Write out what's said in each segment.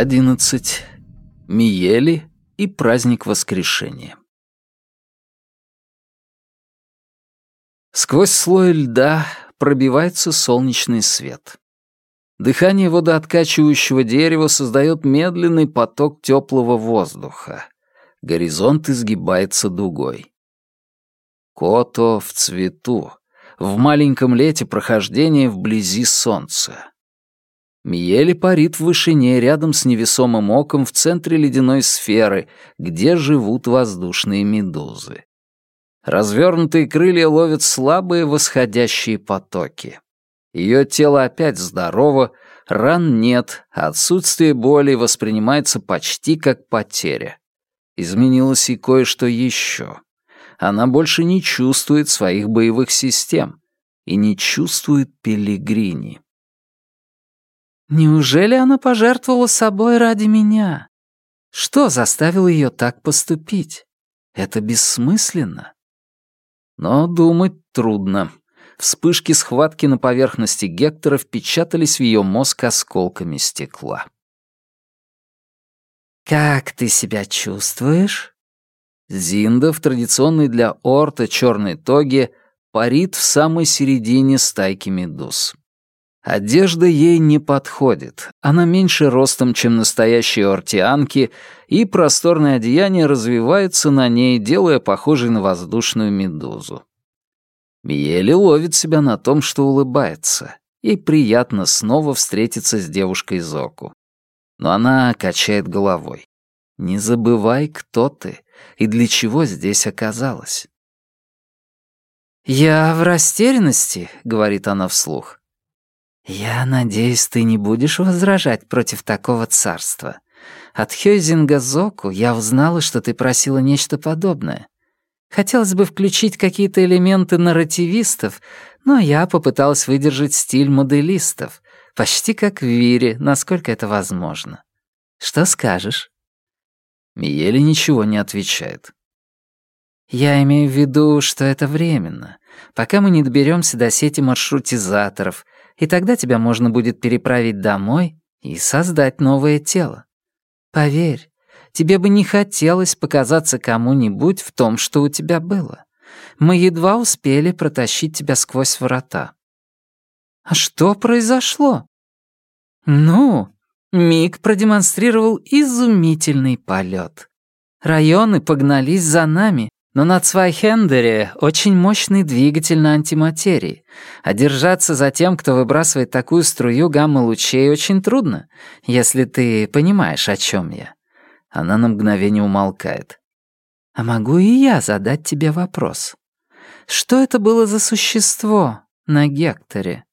11. Миели и праздник воскрешения. Сквозь слой льда пробивается солнечный свет. Дыхание водооткачивающего дерева создает медленный поток теплого воздуха. Горизонт изгибается дугой. Кото в цвету, в маленьком лете прохождения вблизи солнца. Миели парит в вышине рядом с невесомым оком в центре ледяной сферы, где живут воздушные медузы. Развернутые крылья ловят слабые восходящие потоки. Ее тело опять здорово, ран нет, отсутствие боли воспринимается почти как потеря. Изменилось и кое-что еще. Она больше не чувствует своих боевых систем и не чувствует пилигрини. Неужели она пожертвовала собой ради меня? Что заставило ее так поступить? Это бессмысленно. Но думать трудно. Вспышки схватки на поверхности Гектора впечатались в ее мозг осколками стекла. «Как ты себя чувствуешь?» Зинда в традиционной для Орта черной тоге парит в самой середине стайки медуз. Одежда ей не подходит, она меньше ростом, чем настоящие ортианки, и просторное одеяние развивается на ней, делая похожей на воздушную медузу. Миели ловит себя на том, что улыбается. Ей приятно снова встретиться с девушкой Зоку. Но она качает головой. «Не забывай, кто ты и для чего здесь оказалась». «Я в растерянности», — говорит она вслух. «Я надеюсь, ты не будешь возражать против такого царства. От Хёйзинга Зоку я узнала, что ты просила нечто подобное. Хотелось бы включить какие-то элементы нарративистов, но я попыталась выдержать стиль моделистов, почти как в Вире, насколько это возможно. Что скажешь?» Миели ничего не отвечает. «Я имею в виду, что это временно, пока мы не доберемся до сети маршрутизаторов, и тогда тебя можно будет переправить домой и создать новое тело. Поверь, тебе бы не хотелось показаться кому-нибудь в том, что у тебя было. Мы едва успели протащить тебя сквозь врата. А что произошло? Ну, Мик продемонстрировал изумительный полет. Районы погнались за нами, но на Цвайхендере очень мощный двигатель на антиматерии, а держаться за тем, кто выбрасывает такую струю гамма-лучей, очень трудно, если ты понимаешь, о чем я. Она на мгновение умолкает. А могу и я задать тебе вопрос? Что это было за существо на Гекторе?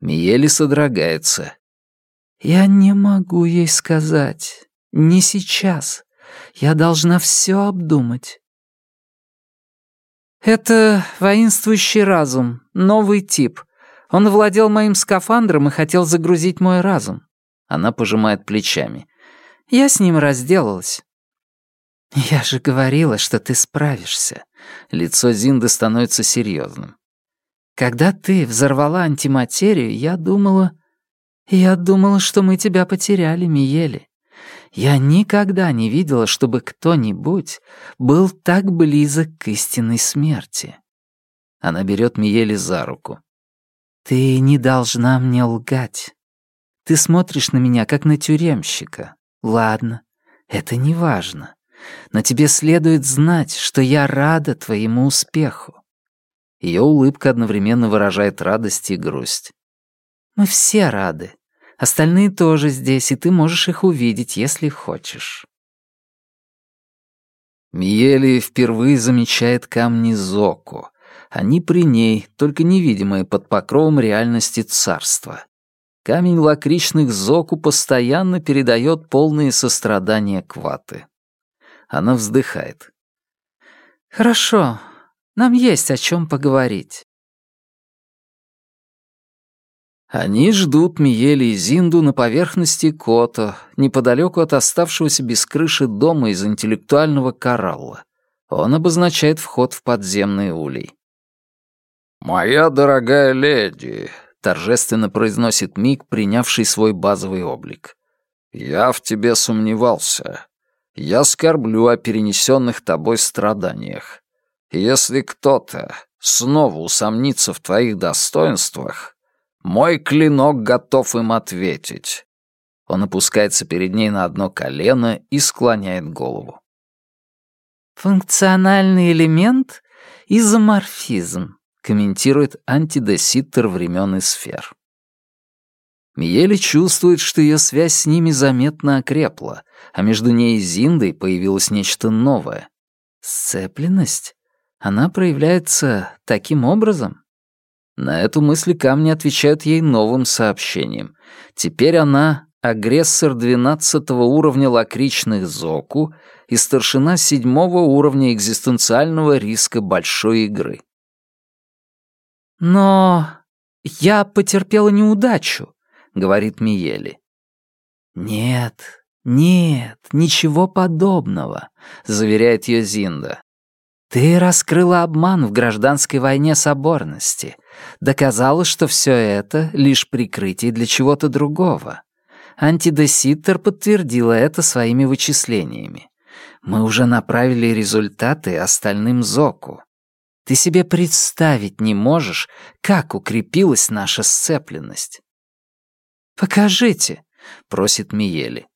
Миели содрогается. Я не могу ей сказать. Не сейчас. Я должна все обдумать. Это воинствующий разум, новый тип. Он владел моим скафандром и хотел загрузить мой разум. Она пожимает плечами. Я с ним разделалась. Я же говорила, что ты справишься. Лицо Зинды становится серьезным. Когда ты взорвала антиматерию, я думала... Я думала, что мы тебя потеряли, Миели. Я никогда не видела, чтобы кто-нибудь был так близок к истинной смерти. Она берет Миели за руку. Ты не должна мне лгать. Ты смотришь на меня, как на тюремщика. Ладно, это не важно. Но тебе следует знать, что я рада твоему успеху. Ее улыбка одновременно выражает радость и грусть. Мы все рады. Остальные тоже здесь, и ты можешь их увидеть, если хочешь». Миели впервые замечает камни Зоку. Они при ней, только невидимые под покровом реальности царства. Камень лакричных Зоку постоянно передает полные сострадания Кваты. Она вздыхает. «Хорошо, нам есть о чем поговорить. Они ждут Миели и Зинду на поверхности Кото, неподалеку от оставшегося без крыши дома из интеллектуального коралла. Он обозначает вход в подземный улей. «Моя дорогая леди», — торжественно произносит Мик, принявший свой базовый облик. «Я в тебе сомневался. Я скорблю о перенесенных тобой страданиях. Если кто-то снова усомнится в твоих достоинствах, мой клинок готов им ответить». Он опускается перед ней на одно колено и склоняет голову. «Функциональный элемент — изоморфизм», комментирует антидеситтер времен и сфер. Миели чувствует, что ее связь с ними заметно окрепла, а между ней и Зиндой появилось нечто новое. Сцепленность? Она проявляется таким образом? На эту мысль камни отвечают ей новым сообщением. Теперь она агрессор 12 уровня лакричных Зоку и старшина 7 уровня экзистенциального риска большой игры. «Но я потерпела неудачу», — говорит Миели. «Нет, нет, ничего подобного», — заверяет ее Зинда. Ты раскрыла обман в гражданской войне соборности, доказала, что все это — лишь прикрытие для чего-то другого. Антидеситтер подтвердила это своими вычислениями. Мы уже направили результаты остальным Зоку. Ты себе представить не можешь, как укрепилась наша сцепленность. «Покажите», — просит Миели.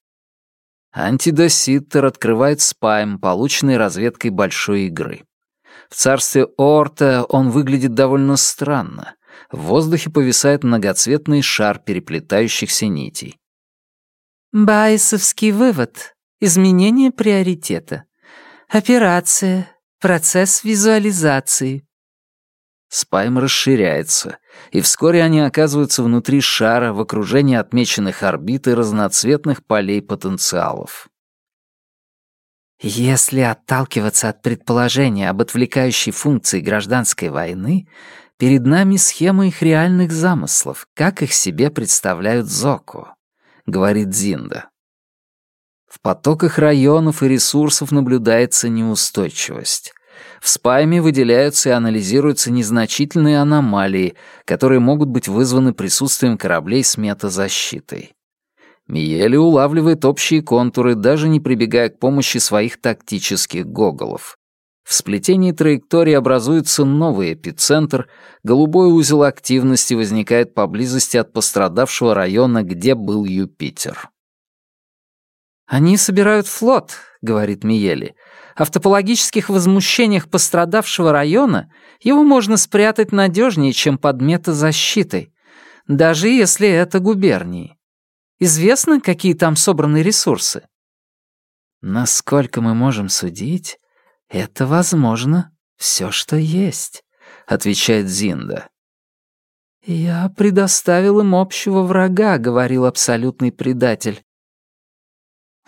Антидоситтер открывает спайм, полученный разведкой большой игры. В царстве Орта он выглядит довольно странно. В воздухе повисает многоцветный шар переплетающихся нитей. Байесовский вывод. Изменение приоритета. Операция. Процесс визуализации. Спайм расширяется, и вскоре они оказываются внутри шара в окружении отмеченных орбит и разноцветных полей потенциалов. Если отталкиваться от предположения об отвлекающей функции гражданской войны, перед нами схема их реальных замыслов, как их себе представляют Зоку, говорит Зинда. В потоках районов и ресурсов наблюдается неустойчивость. В спайме выделяются и анализируются незначительные аномалии, которые могут быть вызваны присутствием кораблей с метазащитой. Миели улавливает общие контуры, даже не прибегая к помощи своих тактических гоголов. В сплетении траектории образуется новый эпицентр, голубой узел активности возникает поблизости от пострадавшего района, где был Юпитер. «Они собирают флот», — говорит Миели. «А в топологических возмущениях пострадавшего района его можно спрятать надежнее, чем под метазащитой, даже если это губернии. Известно, какие там собраны ресурсы?» «Насколько мы можем судить, это, возможно, все, что есть», — отвечает Зинда. «Я предоставил им общего врага», — говорил абсолютный предатель.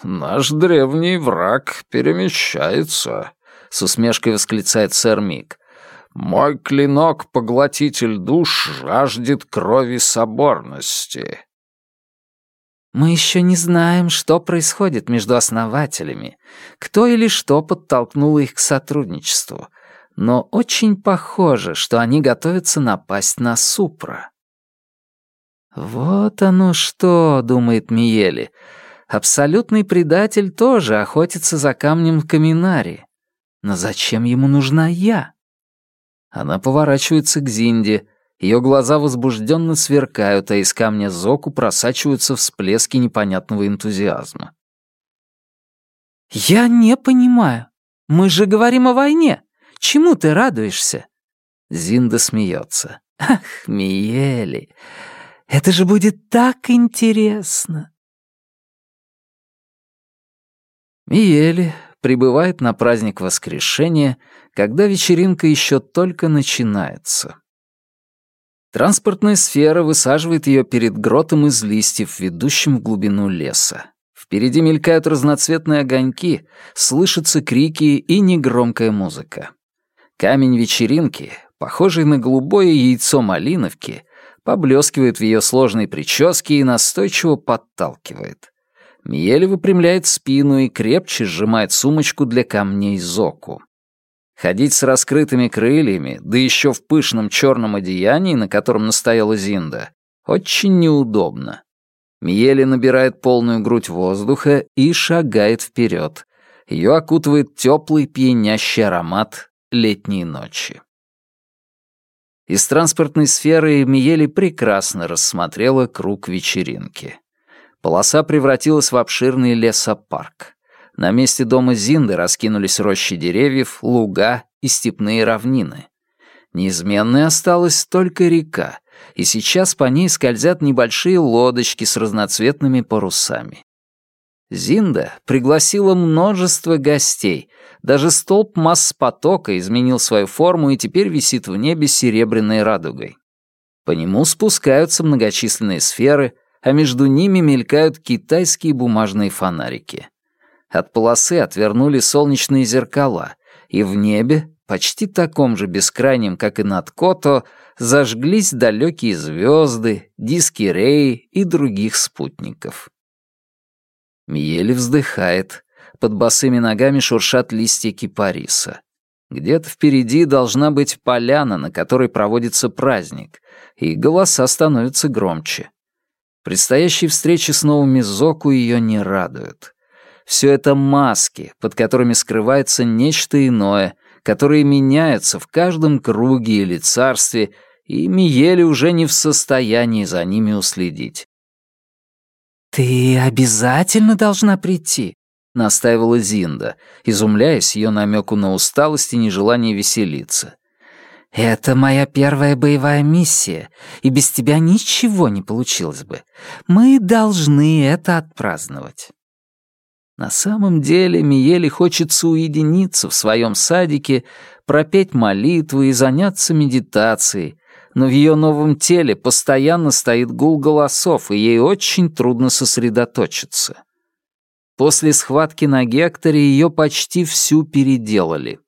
«Наш древний враг перемещается», — с усмешкой восклицает сэр Мик. «Мой клинок, поглотитель душ, жаждет крови соборности». Мы еще не знаем, что происходит между основателями, кто или что подтолкнуло их к сотрудничеству, но очень похоже, что они готовятся напасть на Супра. «Вот оно что», — думает Миели, — «абсолютный предатель тоже охотится за камнем в Каминаре. Но зачем ему нужна я?» Она поворачивается к Зинде, ее глаза возбужденно сверкают, а из камня Зоку просачиваются всплески непонятного энтузиазма. «Я не понимаю. Мы же говорим о войне. Чему ты радуешься?» Зинда смеется. «Ах, Миели, это же будет так интересно!» Миели прибывает на праздник воскрешения, когда вечеринка еще только начинается. Транспортная сфера высаживает ее перед гротом из листьев, ведущим в глубину леса. Впереди мелькают разноцветные огоньки, слышатся крики и негромкая музыка. Камень вечеринки, похожий на голубое яйцо малиновки, поблескивает в ее сложной прическе и настойчиво подталкивает. Миели выпрямляет спину и крепче сжимает сумочку для камней Зоку. Ходить с раскрытыми крыльями, да еще в пышном черном одеянии, на котором настояла Зинда, очень неудобно. Миели набирает полную грудь воздуха и шагает вперед. Ее окутывает теплый пьянящий аромат летней ночи. Из транспортной сферы Миели прекрасно рассмотрела круг вечеринки. Полоса превратилась в обширный лесопарк. На месте дома Зинды раскинулись рощи деревьев, луга и степные равнины. Неизменной осталась только река, и сейчас по ней скользят небольшие лодочки с разноцветными парусами. Зинда пригласила множество гостей. Даже столб масс потока изменил свою форму и теперь висит в небе серебряной радугой. По нему спускаются многочисленные сферы, а между ними мелькают китайские бумажные фонарики. От полосы отвернули солнечные зеркала, и в небе, почти таком же бескрайнем, как и над Кото, зажглись далекие звезды, диски Рей и других спутников. Миели вздыхает. Под босыми ногами шуршат листья кипариса. Где-то впереди должна быть поляна, на которой проводится праздник, и голоса становятся громче. Предстоящие встречи с новыми Зоку ее не радуют. Все это маски, под которыми скрывается нечто иное, которые меняются в каждом круге или царстве, и Миели уже не в состоянии за ними уследить. «Ты обязательно должна прийти», — настаивала Зинда, изумляясь ее намеку на усталость и нежелание веселиться. «Это моя первая боевая миссия, и без тебя ничего не получилось бы. Мы должны это отпраздновать». На самом деле Миели хочется уединиться в своем садике, пропеть молитвы и заняться медитацией, но в ее новом теле постоянно стоит гул голосов, и ей очень трудно сосредоточиться. После схватки на Гекторе ее почти всю переделали.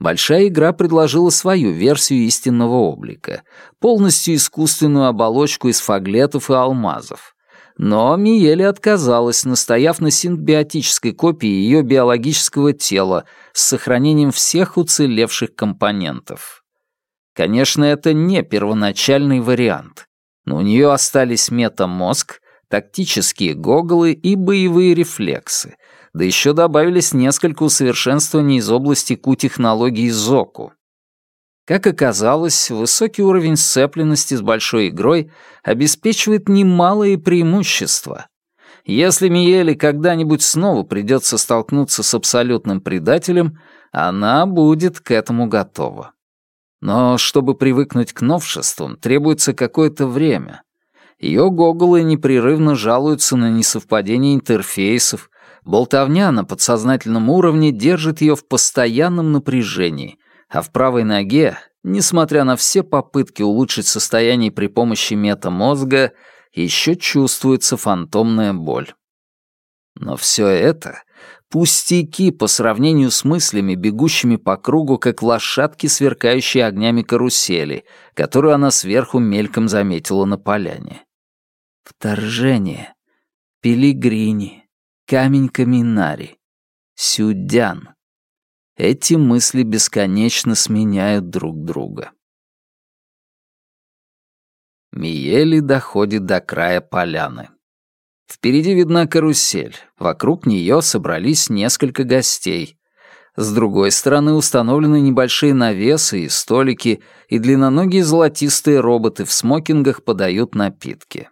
Большая игра предложила свою версию истинного облика, полностью искусственную оболочку из фаглетов и алмазов. Но Миели отказалась, настояв на синтбиотической копии ее биологического тела с сохранением всех уцелевших компонентов. Конечно, это не первоначальный вариант, но у нее остались метамозг, тактические гоголы и боевые рефлексы, да еще добавились несколько усовершенствований из области Q-технологий ЗОКу. Как оказалось, высокий уровень сцепленности с большой игрой обеспечивает немалые преимущества. Если Миеле когда-нибудь снова придется столкнуться с абсолютным предателем, она будет к этому готова. Но чтобы привыкнуть к новшествам, требуется какое-то время. Ее гоголы непрерывно жалуются на несовпадение интерфейсов, болтовня на подсознательном уровне держит ее в постоянном напряжении, а в правой ноге, несмотря на все попытки улучшить состояние при помощи метамозга, еще чувствуется фантомная боль. Но все это Пустяки по сравнению с мыслями, бегущими по кругу, как лошадки, сверкающие огнями карусели, которую она сверху мельком заметила на поляне. Вторжение. Пилигрини. Камень Каминари. Сюдян. Эти мысли бесконечно сменяют друг друга. Миели доходит до края поляны. Впереди видна карусель, вокруг нее собрались несколько гостей. С другой стороны установлены небольшие навесы и столики, и длинноногие золотистые роботы в смокингах подают напитки.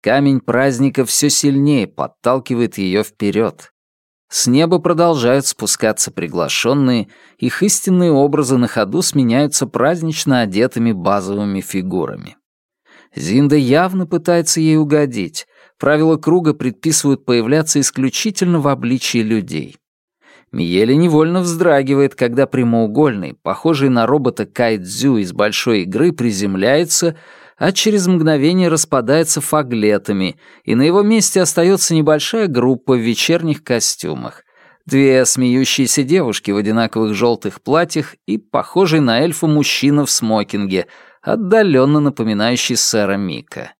Камень праздника все сильнее подталкивает ее вперед. С неба продолжают спускаться приглашенные, их истинные образы на ходу сменяются празднично одетыми базовыми фигурами. Зинда явно пытается ей угодить, Правила круга предписывают появляться исключительно в обличии людей. Миели невольно вздрагивает, когда прямоугольный, похожий на робота кайдзю из большой игры, приземляется, а через мгновение распадается фаглетами, и на его месте остается небольшая группа в вечерних костюмах. Две смеющиеся девушки в одинаковых желтых платьях и похожий на эльфа мужчина в смокинге, отдаленно напоминающий сэра Мика.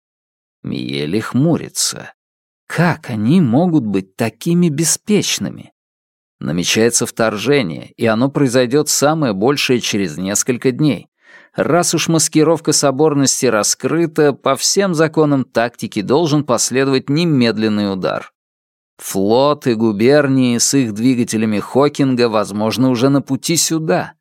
Миели хмурится. Как они могут быть такими беспечными? Намечается вторжение, и оно произойдет самое большее через несколько дней. Раз уж маскировка соборности раскрыта, по всем законам тактики должен последовать немедленный удар. Флот и губернии с их двигателями Хокинга, возможно, уже на пути сюда.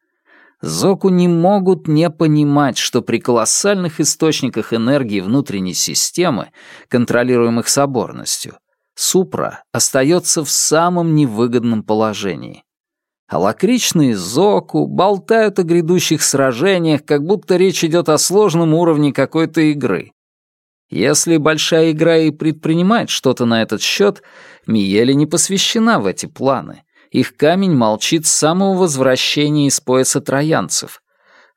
Зоку не могут не понимать, что при колоссальных источниках энергии внутренней системы, контролируемых соборностью, Супра остается в самом невыгодном положении. А лакричные Зоку болтают о грядущих сражениях, как будто речь идет о сложном уровне какой-то игры. Если большая игра и предпринимает что-то на этот счет, Миели не посвящена в эти планы. Их камень молчит с самого возвращения из пояса троянцев.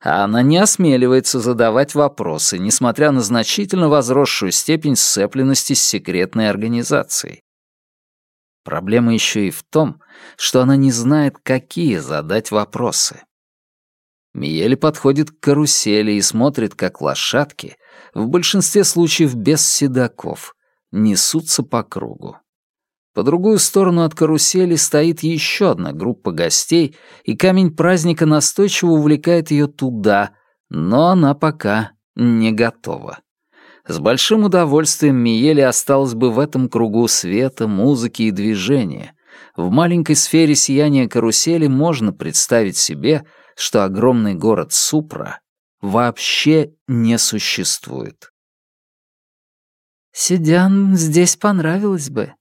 А она не осмеливается задавать вопросы, несмотря на значительно возросшую степень сцепленности с секретной организацией. Проблема еще и в том, что она не знает, какие задать вопросы. Миели подходит к карусели и смотрит, как лошадки, в большинстве случаев без седаков, несутся по кругу. По другую сторону от карусели стоит еще одна группа гостей, и камень праздника настойчиво увлекает ее туда, но она пока не готова. С большим удовольствием Миеле осталось бы в этом кругу света, музыки и движения. В маленькой сфере сияния карусели можно представить себе, что огромный город Супра вообще не существует. «Сидян здесь понравилось бы»,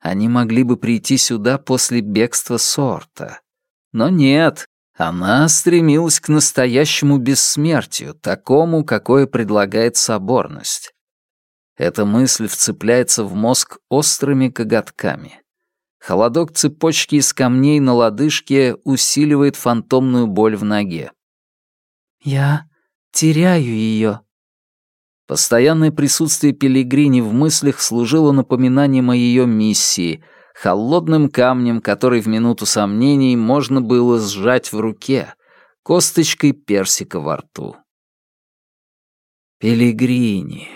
они могли бы прийти сюда после бегства Сорта. Но нет, она стремилась к настоящему бессмертию, такому, какое предлагает соборность. Эта мысль вцепляется в мозг острыми коготками. Холодок цепочки из камней на лодыжке усиливает фантомную боль в ноге. «Я теряю ее», Постоянное присутствие Пелигрини в мыслях служило напоминанием о ее миссии, холодным камнем, который в минуту сомнений можно было сжать в руке, косточкой персика во рту. Пелигрини.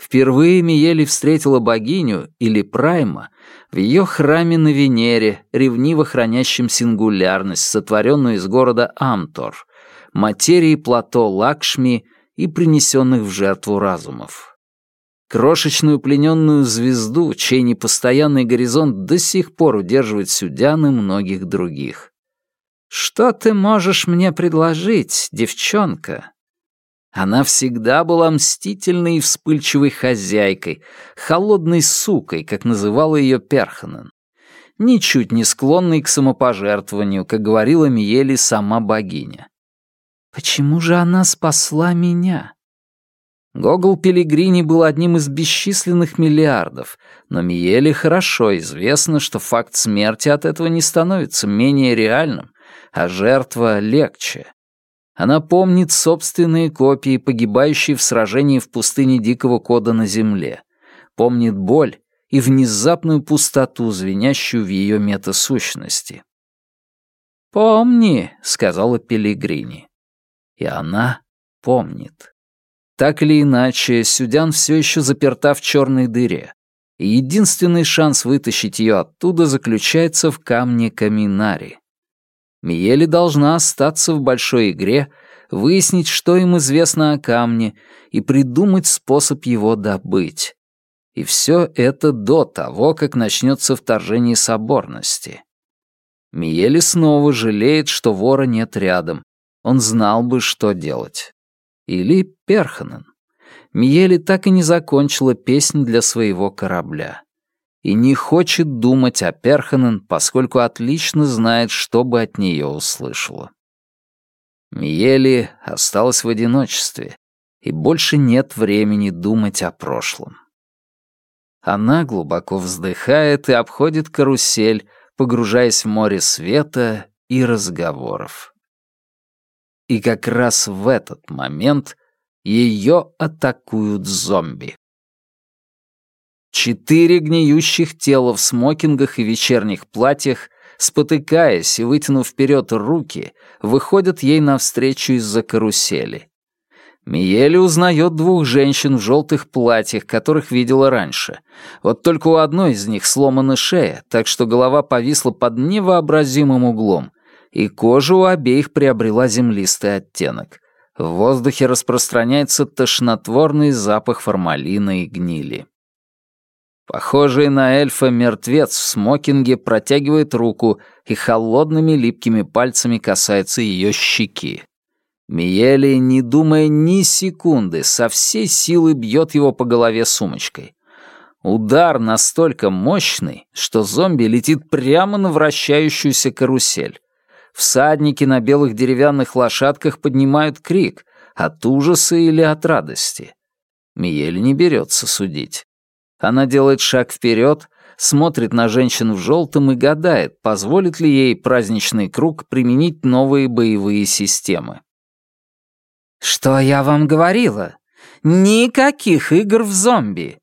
Впервые Миели встретила богиню, или Прайма, в ее храме на Венере, ревниво хранящем сингулярность, сотворенную из города Амтор, материи плато Лакшми — и принесенных в жертву разумов. Крошечную плененную звезду, чей непостоянный горизонт до сих пор удерживает Сюдян многих других. «Что ты можешь мне предложить, девчонка?» Она всегда была мстительной и вспыльчивой хозяйкой, холодной сукой, как называла ее Перханен. Ничуть не склонной к самопожертвованию, как говорила Миели сама богиня. Почему же она спасла меня? Гогол Пелигрини был одним из бесчисленных миллиардов, но Миеле хорошо известно, что факт смерти от этого не становится менее реальным, а жертва легче. Она помнит собственные копии, погибающие в сражении в пустыне Дикого Кода на земле, помнит боль и внезапную пустоту, звенящую в ее метасущности. «Помни», — сказала Пелигрини. И она помнит. Так или иначе, Сюдян все еще заперта в черной дыре. И единственный шанс вытащить ее оттуда заключается в камне Каминари. Миели должна остаться в большой игре, выяснить, что им известно о камне, и придумать способ его добыть. И все это до того, как начнется вторжение соборности. Миели снова жалеет, что вора нет рядом, он знал бы, что делать. Или Перханен. Миели так и не закончила песнь для своего корабля. И не хочет думать о Перханен, поскольку отлично знает, что бы от нее услышала. Миели осталась в одиночестве, и больше нет времени думать о прошлом. Она глубоко вздыхает и обходит карусель, погружаясь в море света и разговоров. И как раз в этот момент ее атакуют зомби. Четыре гниющих тела в смокингах и вечерних платьях, спотыкаясь и вытянув вперед руки, выходят ей навстречу из-за карусели. Миели узнает двух женщин в желтых платьях, которых видела раньше. Вот только у одной из них сломана шея, так что голова повисла под невообразимым углом, и кожа у обеих приобрела землистый оттенок. В воздухе распространяется тошнотворный запах формалина и гнили. Похожий на эльфа мертвец в смокинге протягивает руку и холодными липкими пальцами касается ее щеки. Миели, не думая ни секунды, со всей силы бьет его по голове сумочкой. Удар настолько мощный, что зомби летит прямо на вращающуюся карусель. Всадники на белых деревянных лошадках поднимают крик от ужаса или от радости. Миель не берется судить. Она делает шаг вперед, смотрит на женщину в желтом и гадает, позволит ли ей праздничный круг применить новые боевые системы. «Что я вам говорила? Никаких игр в зомби!»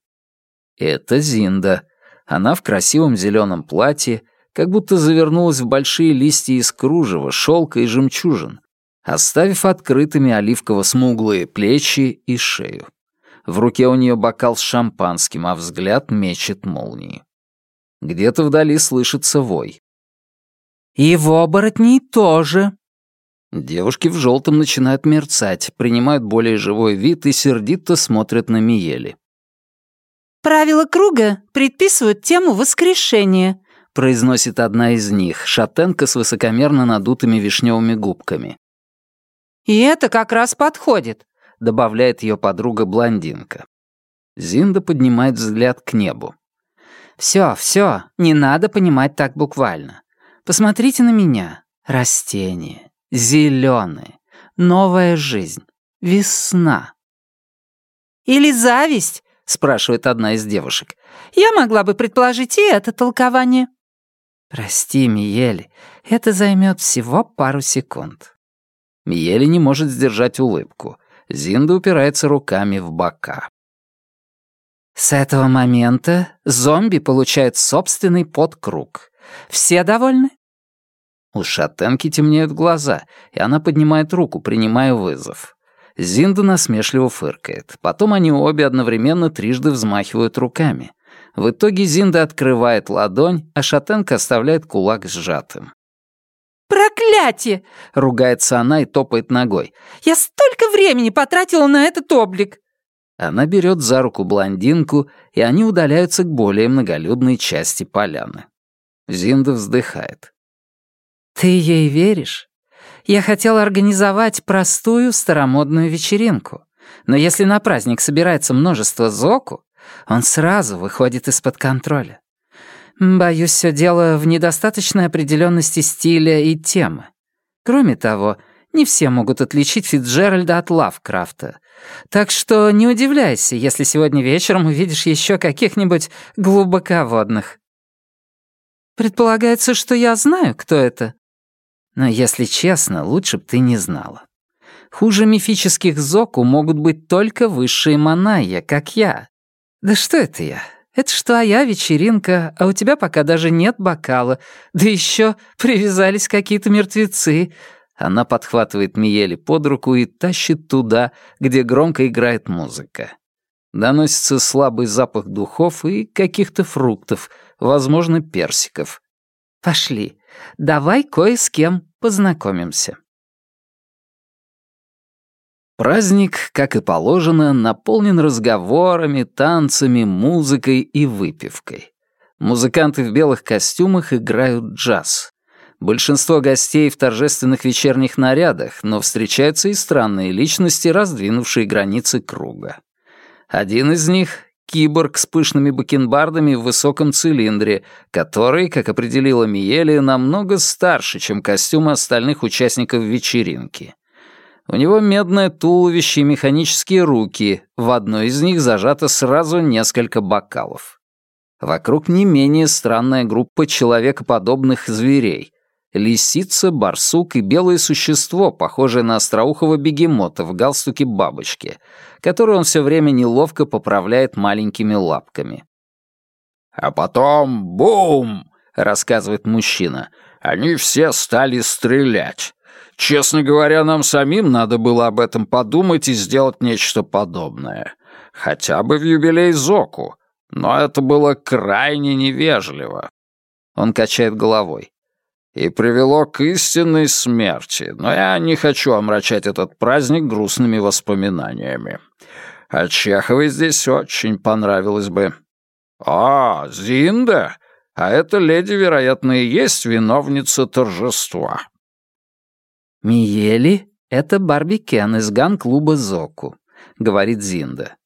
Это Зинда. Она в красивом зеленом платье, как будто завернулась в большие листья из кружева, шелка и жемчужин, оставив открытыми оливково-смуглые плечи и шею. В руке у нее бокал с шампанским, а взгляд мечет молнии. Где-то вдали слышится вой. «И в оборотней тоже». Девушки в желтом начинают мерцать, принимают более живой вид и сердито смотрят на Миели. «Правила круга предписывают тему воскрешения», — произносит одна из них, шатенка с высокомерно надутыми вишневыми губками. «И это как раз подходит», — добавляет ее подруга-блондинка. Зинда поднимает взгляд к небу. «Все, все, не надо понимать так буквально. Посмотрите на меня. Растение. Зеленые. Новая жизнь. Весна». «Или зависть», — спрашивает одна из девушек. «Я могла бы предположить и это толкование». «Прости, Миели, это займет всего пару секунд». Миели не может сдержать улыбку. Зинда упирается руками в бока. С этого момента зомби получают собственный подкруг. Все довольны? У шатенки темнеют глаза, и она поднимает руку, принимая вызов. Зинда насмешливо фыркает. Потом они обе одновременно трижды взмахивают руками — в итоге Зинда открывает ладонь, а Шатенка оставляет кулак сжатым. «Проклятие!» — ругается она и топает ногой. «Я столько времени потратила на этот облик!» Она берет за руку блондинку, и они удаляются к более многолюдной части поляны. Зинда вздыхает. «Ты ей веришь? Я хотела организовать простую старомодную вечеринку. Но если на праздник собирается множество зоку, он сразу выходит из-под контроля. Боюсь, все дело в недостаточной определенности стиля и темы. Кроме того, не все могут отличить Фитджеральда от Лавкрафта. Так что не удивляйся, если сегодня вечером увидишь еще каких-нибудь глубоководных. Предполагается, что я знаю, кто это. Но если честно, лучше бы ты не знала. Хуже мифических Зоку могут быть только высшие Манайя, как я, «Да что это я? Это что, а я вечеринка, а у тебя пока даже нет бокала. Да еще привязались какие-то мертвецы». Она подхватывает Миели под руку и тащит туда, где громко играет музыка. Доносится слабый запах духов и каких-то фруктов, возможно, персиков. «Пошли, давай кое с кем познакомимся». Праздник, как и положено, наполнен разговорами, танцами, музыкой и выпивкой. Музыканты в белых костюмах играют джаз. Большинство гостей в торжественных вечерних нарядах, но встречаются и странные личности, раздвинувшие границы круга. Один из них — киборг с пышными бакенбардами в высоком цилиндре, который, как определила Миели, намного старше, чем костюмы остальных участников вечеринки. У него медное туловище и механические руки, в одной из них зажато сразу несколько бокалов. Вокруг не менее странная группа человекоподобных зверей. Лисица, барсук и белое существо, похожее на остроухого бегемота в галстуке бабочки, которое он все время неловко поправляет маленькими лапками. «А потом — бум!» — рассказывает мужчина. «Они все стали стрелять. Честно говоря, нам самим надо было об этом подумать и сделать нечто подобное. Хотя бы в юбилей Зоку. Но это было крайне невежливо. Он качает головой. и привело к истинной смерти, но я не хочу омрачать этот праздник грустными воспоминаниями. А Чеховой здесь очень понравилось бы. «А, Зинда? А эта леди, вероятно, и есть виновница торжества». «Миели — это Барби Кен из ган-клуба «Зоку», — говорит Зинда.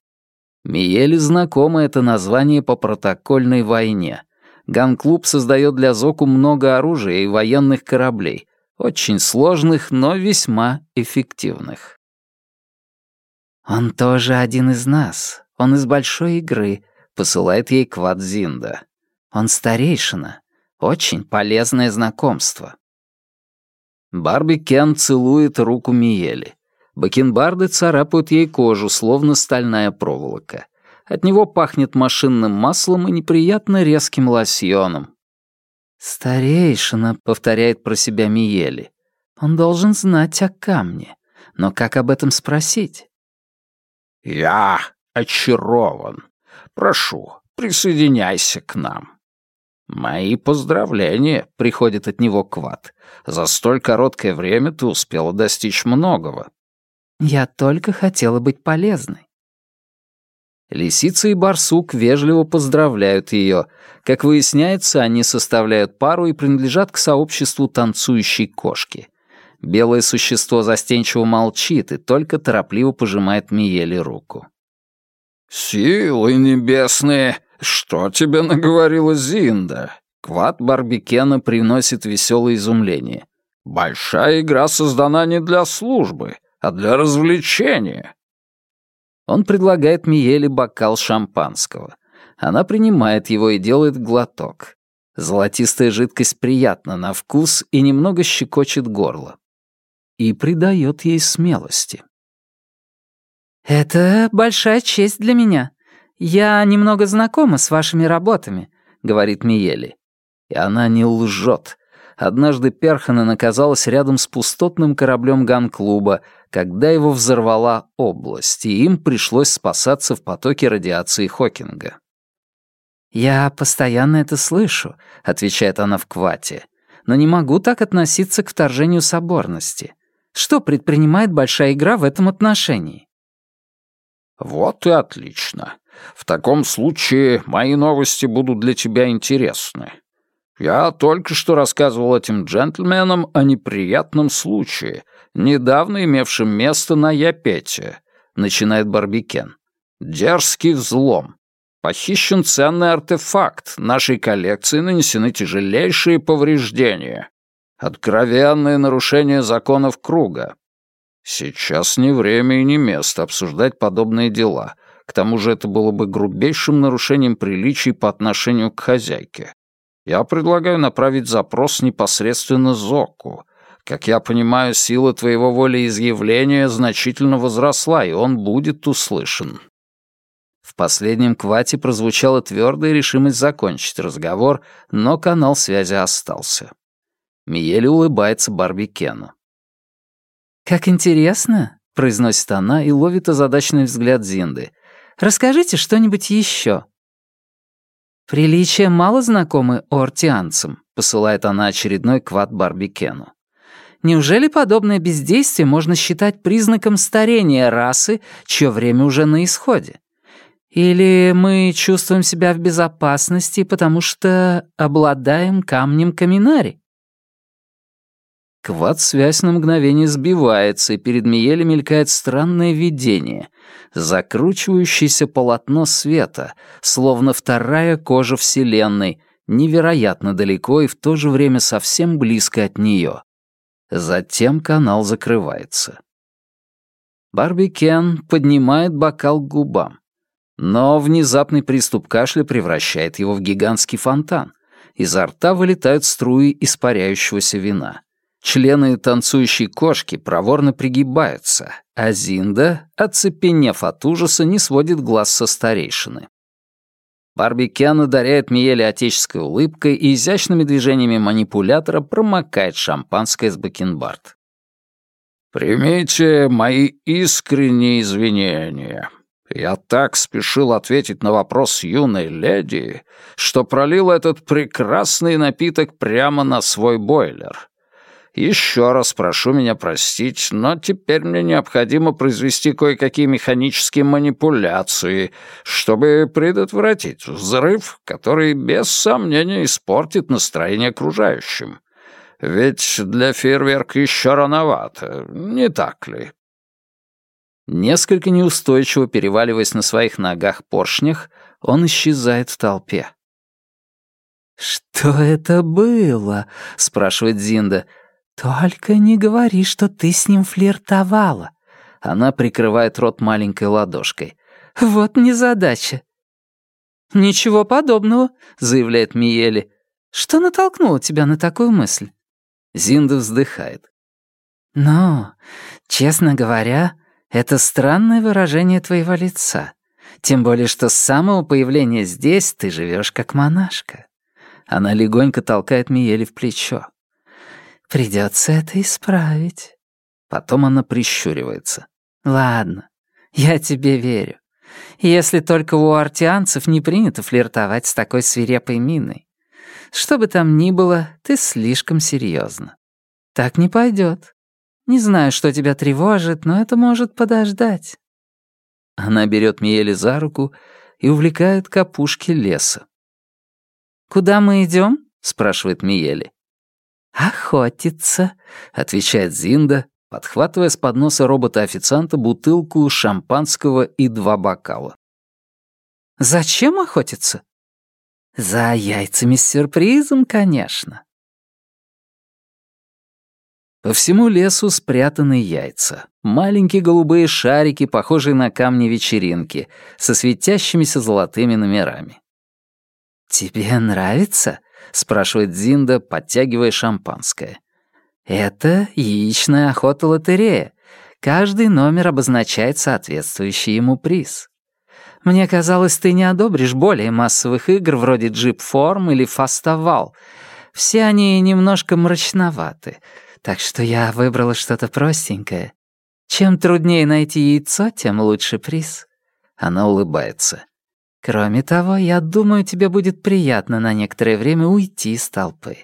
Миели знакомо это название по протокольной войне. Ган-клуб создает для Зоку много оружия и военных кораблей, очень сложных, но весьма эффективных. «Он тоже один из нас. Он из большой игры», — посылает ей Квад Зинда. «Он старейшина. Очень полезное знакомство». Барби Кен целует руку Миели. Бакенбарды царапают ей кожу, словно стальная проволока. От него пахнет машинным маслом и неприятно резким лосьоном. «Старейшина», — повторяет про себя Миели. «Он должен знать о камне. Но как об этом спросить?» «Я очарован. Прошу, присоединяйся к нам». «Мои поздравления», — приходит от него Кват. «За столь короткое время ты успела достичь многого». Я только хотела быть полезной. Лисица и барсук вежливо поздравляют ее. Как выясняется, они составляют пару и принадлежат к сообществу танцующей кошки. Белое существо застенчиво молчит и только торопливо пожимает Миели руку. «Силы небесные! Что тебе наговорила Зинда?» Квад Барбикена приносит веселое изумление. «Большая игра создана не для службы а для развлечения». Он предлагает Миеле бокал шампанского. Она принимает его и делает глоток. Золотистая жидкость приятна на вкус и немного щекочет горло. И придает ей смелости. «Это большая честь для меня. Я немного знакома с вашими работами», — говорит Миели. И она не лжет. Однажды Перханен оказалась рядом с пустотным кораблем ган-клуба, когда его взорвала область, и им пришлось спасаться в потоке радиации Хокинга. «Я постоянно это слышу», — отвечает она в квате, «но не могу так относиться к вторжению соборности. Что предпринимает большая игра в этом отношении?» «Вот и отлично. В таком случае мои новости будут для тебя интересны. Я только что рассказывал этим джентльменам о неприятном случае, недавно имевшем место на Япете, начинает Барбикен. Дерзкий взлом. Похищен ценный артефакт. Нашей коллекции нанесены тяжелейшие повреждения. Откровенное нарушение законов круга. Сейчас не время и не место обсуждать подобные дела. К тому же это было бы грубейшим нарушением приличий по отношению к хозяйке. Я предлагаю направить запрос непосредственно Зоку. Как я понимаю, сила твоего волеизъявления значительно возросла, и он будет услышан». В последнем квате прозвучала твердая решимость закончить разговор, но канал связи остался. Миели улыбается Барби Кену. «Как интересно», — произносит она и ловит озадаченный взгляд Зинды. «Расскажите что-нибудь еще». «Приличия мало знакомы ортианцам», — посылает она очередной квад Барбикену. «Неужели подобное бездействие можно считать признаком старения расы, чье время уже на исходе? Или мы чувствуем себя в безопасности, потому что обладаем камнем Каминари?» Квад-связь на мгновение сбивается, и перед Миеле мелькает странное видение. Закручивающееся полотно света, словно вторая кожа Вселенной, невероятно далеко и в то же время совсем близко от нее. Затем канал закрывается. Барби Кен поднимает бокал к губам. Но внезапный приступ кашля превращает его в гигантский фонтан. Изо рта вылетают струи испаряющегося вина. Члены танцующей кошки проворно пригибаются, а Зинда, оцепенев от ужаса, не сводит глаз со старейшины. Барби Кен одаряет Миеле отеческой улыбкой и изящными движениями манипулятора промокает шампанское с бакенбард. «Примите мои искренние извинения. Я так спешил ответить на вопрос юной леди, что пролил этот прекрасный напиток прямо на свой бойлер. Еще раз прошу меня простить, но теперь мне необходимо произвести кое-какие механические манипуляции, чтобы предотвратить взрыв, который без сомнения испортит настроение окружающим. Ведь для фейерверка еще рановато, не так ли? Несколько неустойчиво переваливаясь на своих ногах поршнях, он исчезает в толпе. «Что это было?» — спрашивает Зинда. «Только не говори, что ты с ним флиртовала». Она прикрывает рот маленькой ладошкой. «Вот незадача». «Ничего подобного», — заявляет Миели. «Что натолкнуло тебя на такую мысль?» Зинда вздыхает. «Ну, честно говоря, это странное выражение твоего лица. Тем более, что с самого появления здесь ты живешь как монашка». Она легонько толкает Миели в плечо. Придется это исправить. Потом она прищуривается. Ладно, я тебе верю. Если только у артианцев не принято флиртовать с такой свирепой миной. Что бы там ни было, ты слишком серьезно. Так не пойдет. Не знаю, что тебя тревожит, но это может подождать. Она берет Миели за руку и увлекает к опушке леса. «Куда мы идем? спрашивает Миели. «Охотиться», — отвечает Зинда, подхватывая с подноса робота-официанта бутылку шампанского и два бокала. «Зачем охотиться?» «За яйцами с сюрпризом, конечно». По всему лесу спрятаны яйца. Маленькие голубые шарики, похожие на камни вечеринки, со светящимися золотыми номерами. «Тебе нравится?» — спрашивает Зинда, подтягивая шампанское. «Это яичная охота-лотерея. Каждый номер обозначает соответствующий ему приз. Мне казалось, ты не одобришь более массовых игр вроде джип-форм или фастовал. Все они немножко мрачноваты, так что я выбрала что-то простенькое. Чем труднее найти яйцо, тем лучше приз». Она улыбается. Кроме того, я думаю, тебе будет приятно на некоторое время уйти из толпы.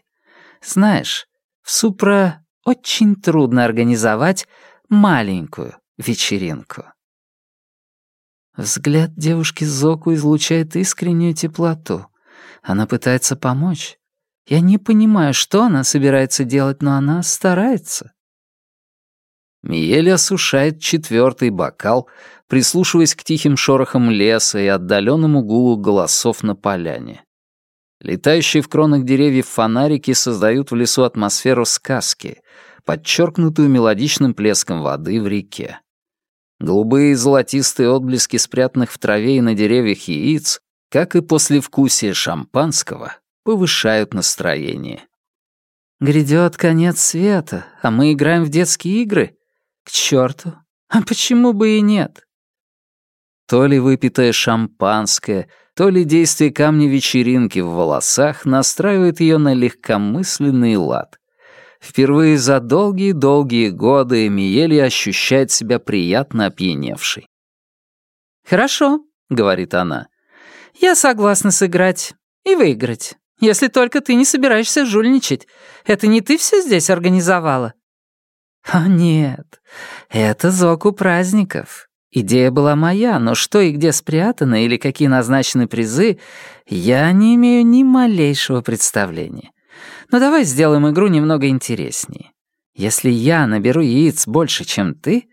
Знаешь, в Супра очень трудно организовать маленькую вечеринку. Взгляд девушки Зоку излучает искреннюю теплоту. Она пытается помочь. Я не понимаю, что она собирается делать, но она старается. Миель осушает четвертый бокал, прислушиваясь к тихим шорохам леса и отдаленному гулу голосов на поляне. Летающие в кронах деревьев фонарики создают в лесу атмосферу сказки, подчеркнутую мелодичным плеском воды в реке. Голубые и золотистые отблески спрятанных в траве и на деревьях яиц, как и послевкусие шампанского, повышают настроение. Грядет конец света, а мы играем в детские игры. К черту. А почему бы и нет? То ли выпитое шампанское, то ли действие камня вечеринки в волосах настраивает ее на легкомысленный лад. Впервые за долгие-долгие годы Миели ощущает себя приятно опьяневшей. «Хорошо», — говорит она. «Я согласна сыграть и выиграть, если только ты не собираешься жульничать. Это не ты все здесь организовала?» «О, нет, это зоку праздников. Идея была моя, но что и где спрятано или какие назначены призы, я не имею ни малейшего представления. Но давай сделаем игру немного интереснее. Если я наберу яиц больше, чем ты,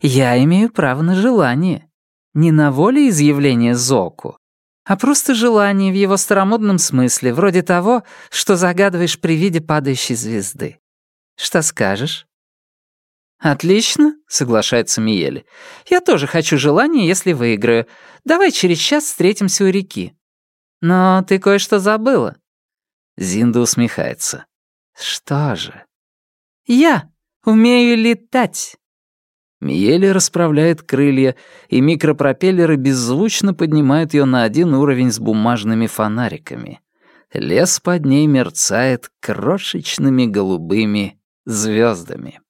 я имею право на желание. Не на волеизъявление Зоку, а просто желание в его старомодном смысле, вроде того, что загадываешь при виде падающей звезды. Что скажешь? «Отлично», — соглашается Миели. «Я тоже хочу желание, если выиграю. Давай через час встретимся у реки». «Но ты кое-что забыла». Зинда усмехается. «Что же?» «Я умею летать». Миели расправляет крылья, и микропропеллеры беззвучно поднимают ее на один уровень с бумажными фонариками. Лес под ней мерцает крошечными голубыми звездами.